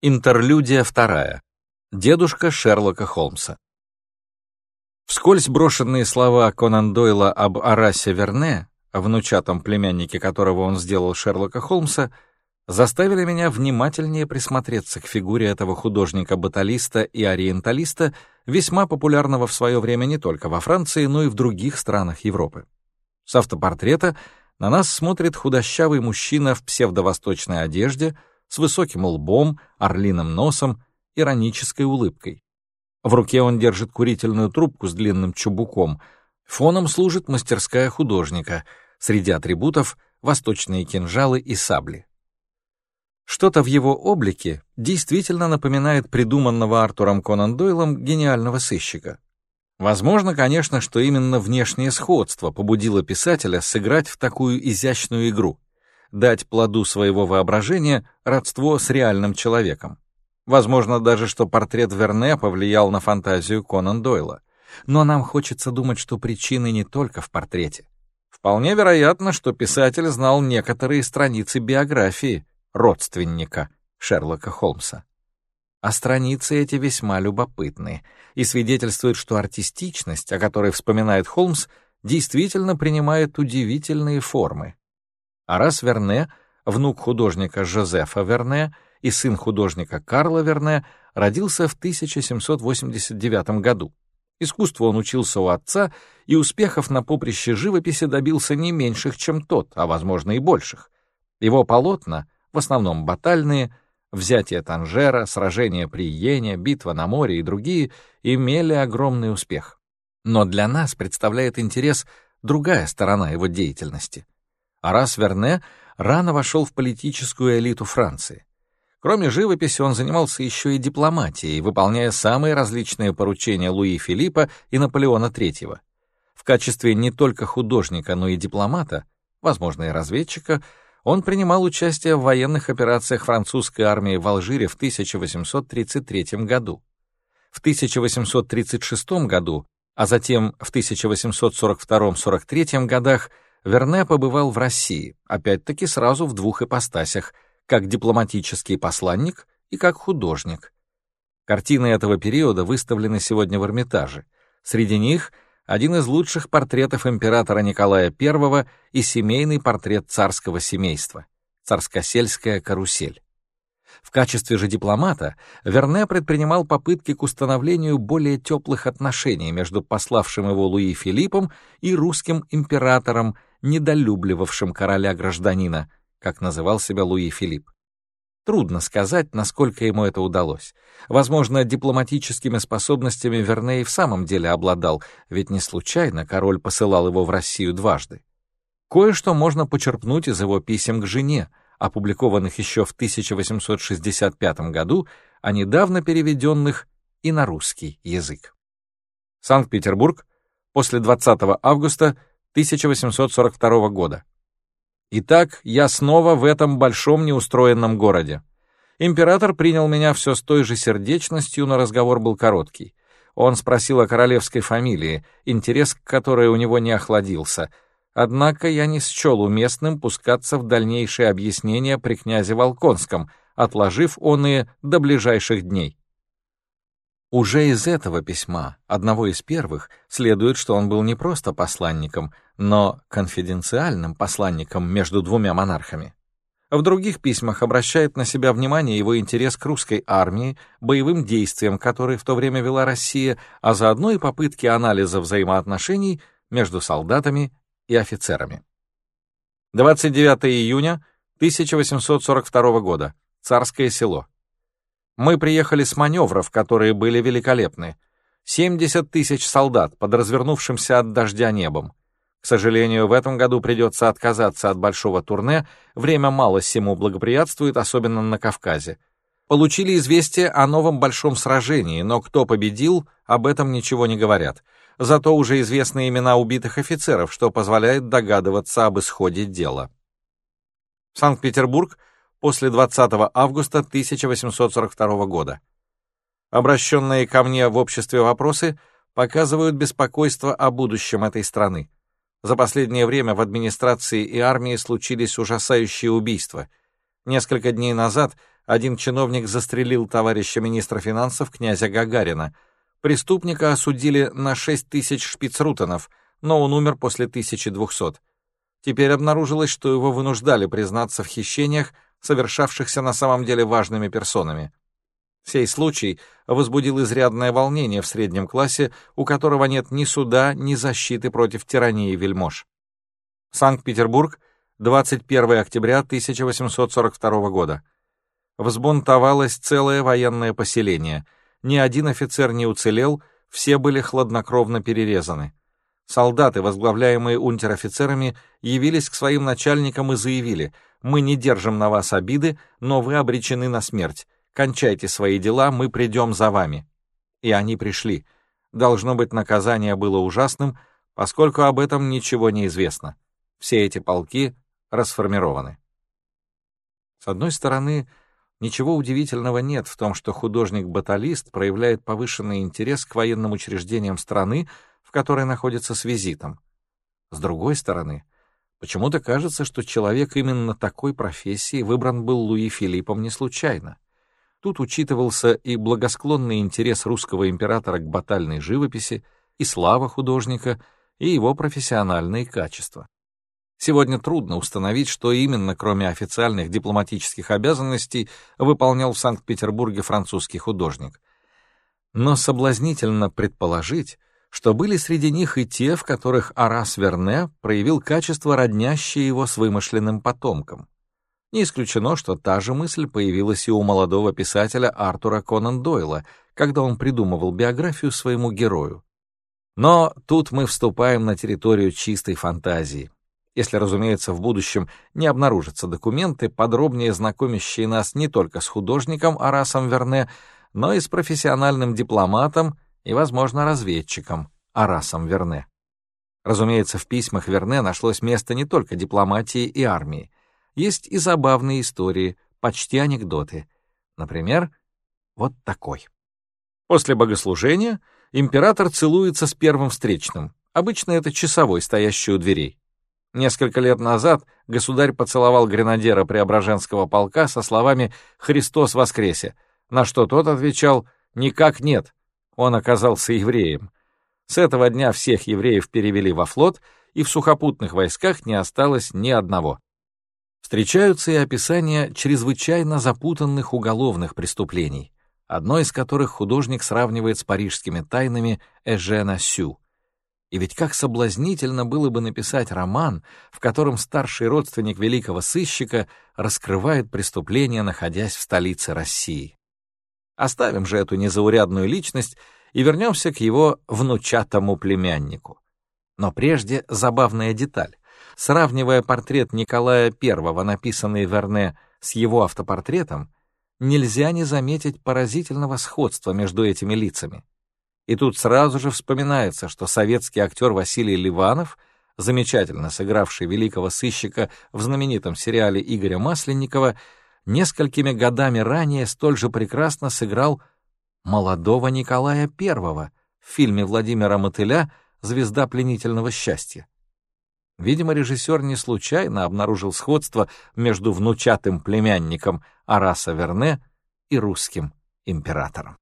Интерлюдия вторая. Дедушка Шерлока Холмса. Вскользь брошенные слова Конан Дойла об Арасе Верне, внучатом племяннике которого он сделал Шерлока Холмса, заставили меня внимательнее присмотреться к фигуре этого художника-баталиста и ориенталиста, весьма популярного в свое время не только во Франции, но и в других странах Европы. С автопортрета на нас смотрит худощавый мужчина в псевдовосточной одежде — с высоким лбом, орлиным носом, иронической улыбкой. В руке он держит курительную трубку с длинным чубуком. Фоном служит мастерская художника. Среди атрибутов — восточные кинжалы и сабли. Что-то в его облике действительно напоминает придуманного Артуром Конан Дойлом гениального сыщика. Возможно, конечно, что именно внешнее сходство побудило писателя сыграть в такую изящную игру дать плоду своего воображения родство с реальным человеком. Возможно даже, что портрет Верне повлиял на фантазию Конан Дойла. Но нам хочется думать, что причины не только в портрете. Вполне вероятно, что писатель знал некоторые страницы биографии родственника Шерлока Холмса. А страницы эти весьма любопытны и свидетельствуют, что артистичность, о которой вспоминает Холмс, действительно принимает удивительные формы. Арас Верне, внук художника Жозефа Верне и сын художника Карла Верне, родился в 1789 году. Искусству он учился у отца, и успехов на поприще живописи добился не меньших, чем тот, а, возможно, и больших. Его полотна, в основном батальные, «Взятие Танжера», «Сражение при Йене», «Битва на море» и другие, имели огромный успех. Но для нас представляет интерес другая сторона его деятельности — Арас Верне рано вошел в политическую элиту Франции. Кроме живописи, он занимался еще и дипломатией, выполняя самые различные поручения Луи Филиппа и Наполеона III. В качестве не только художника, но и дипломата, возможно, и разведчика, он принимал участие в военных операциях французской армии в Алжире в 1833 году. В 1836 году, а затем в 1842-43 годах Верне побывал в России, опять-таки сразу в двух ипостасях, как дипломатический посланник и как художник. Картины этого периода выставлены сегодня в Эрмитаже. Среди них один из лучших портретов императора Николая I и семейный портрет царского семейства — царскосельская карусель. В качестве же дипломата Верне предпринимал попытки к установлению более теплых отношений между пославшим его Луи Филиппом и русским императором недолюбливавшим короля-гражданина, как называл себя Луи Филипп. Трудно сказать, насколько ему это удалось. Возможно, дипломатическими способностями Верней в самом деле обладал, ведь не случайно король посылал его в Россию дважды. Кое-что можно почерпнуть из его писем к жене, опубликованных еще в 1865 году, а недавно переведенных и на русский язык. Санкт-Петербург, после 20 августа 1842 года. Итак, я снова в этом большом неустроенном городе. Император принял меня все с той же сердечностью, но разговор был короткий. Он спросил о королевской фамилии, интерес к которой у него не охладился. Однако я не счел уместным пускаться в дальнейшие объяснения при князе Волконском, отложив он и до ближайших дней. Уже из этого письма, одного из первых, следует, что он был не просто посланником, но конфиденциальным посланником между двумя монархами. В других письмах обращает на себя внимание его интерес к русской армии, боевым действиям, которые в то время вела Россия, а заодно и попытки анализа взаимоотношений между солдатами и офицерами. 29 июня 1842 года. Царское село. Мы приехали с маневров, которые были великолепны. 70 тысяч солдат под развернувшимся от дождя небом. К сожалению, в этом году придется отказаться от большого турне, время мало всему благоприятствует, особенно на Кавказе. Получили известие о новом большом сражении, но кто победил, об этом ничего не говорят. Зато уже известны имена убитых офицеров, что позволяет догадываться об исходе дела. Санкт-Петербург, после 20 августа 1842 года. Обращенные ко мне в обществе вопросы показывают беспокойство о будущем этой страны. За последнее время в администрации и армии случились ужасающие убийства. Несколько дней назад один чиновник застрелил товарища министра финансов князя Гагарина. Преступника осудили на 6 тысяч шпицрутенов, но он умер после 1200. Теперь обнаружилось, что его вынуждали признаться в хищениях, совершавшихся на самом деле важными персонами. Сей случай возбудил изрядное волнение в среднем классе, у которого нет ни суда, ни защиты против тирании вельмож. Санкт-Петербург, 21 октября 1842 года. Взбунтовалось целое военное поселение. Ни один офицер не уцелел, все были хладнокровно перерезаны. Солдаты, возглавляемые унтер-офицерами, явились к своим начальникам и заявили, «Мы не держим на вас обиды, но вы обречены на смерть. Кончайте свои дела, мы придем за вами». И они пришли. Должно быть, наказание было ужасным, поскольку об этом ничего не известно. Все эти полки расформированы. С одной стороны, ничего удивительного нет в том, что художник-баталист проявляет повышенный интерес к военным учреждениям страны, в которой находится с визитом. С другой стороны, почему-то кажется, что человек именно такой профессии выбран был Луи Филиппом не случайно. Тут учитывался и благосклонный интерес русского императора к батальной живописи, и слава художника, и его профессиональные качества. Сегодня трудно установить, что именно, кроме официальных дипломатических обязанностей, выполнял в Санкт-Петербурге французский художник. Но соблазнительно предположить, что были среди них и те, в которых Арас Верне проявил качество, роднящее его с вымышленным потомком. Не исключено, что та же мысль появилась и у молодого писателя Артура Конан Дойла, когда он придумывал биографию своему герою. Но тут мы вступаем на территорию чистой фантазии. Если, разумеется, в будущем не обнаружатся документы, подробнее знакомящие нас не только с художником Арасом Верне, но и с профессиональным дипломатом и, возможно, разведчиком Арасом Верне. Разумеется, в письмах Верне нашлось место не только дипломатии и армии. Есть и забавные истории, почти анекдоты. Например, вот такой. После богослужения император целуется с первым встречным. Обычно это часовой, стоящий у дверей. Несколько лет назад государь поцеловал гренадера Преображенского полка со словами «Христос воскресе», на что тот отвечал «Никак нет». Он оказался евреем. С этого дня всех евреев перевели во флот, и в сухопутных войсках не осталось ни одного. Встречаются и описания чрезвычайно запутанных уголовных преступлений, одно из которых художник сравнивает с парижскими тайнами Эжена Сю. И ведь как соблазнительно было бы написать роман, в котором старший родственник великого сыщика раскрывает преступление, находясь в столице России. Оставим же эту незаурядную личность и вернемся к его внучатому племяннику. Но прежде забавная деталь. Сравнивая портрет Николая I, написанный Верне, с его автопортретом, нельзя не заметить поразительного сходства между этими лицами. И тут сразу же вспоминается, что советский актер Василий Ливанов, замечательно сыгравший великого сыщика в знаменитом сериале Игоря Масленникова, несколькими годами ранее столь же прекрасно сыграл молодого Николая I в фильме Владимира Мотыля «Звезда пленительного счастья». Видимо, режиссер не случайно обнаружил сходство между внучатым племянником Араса Верне и русским императором.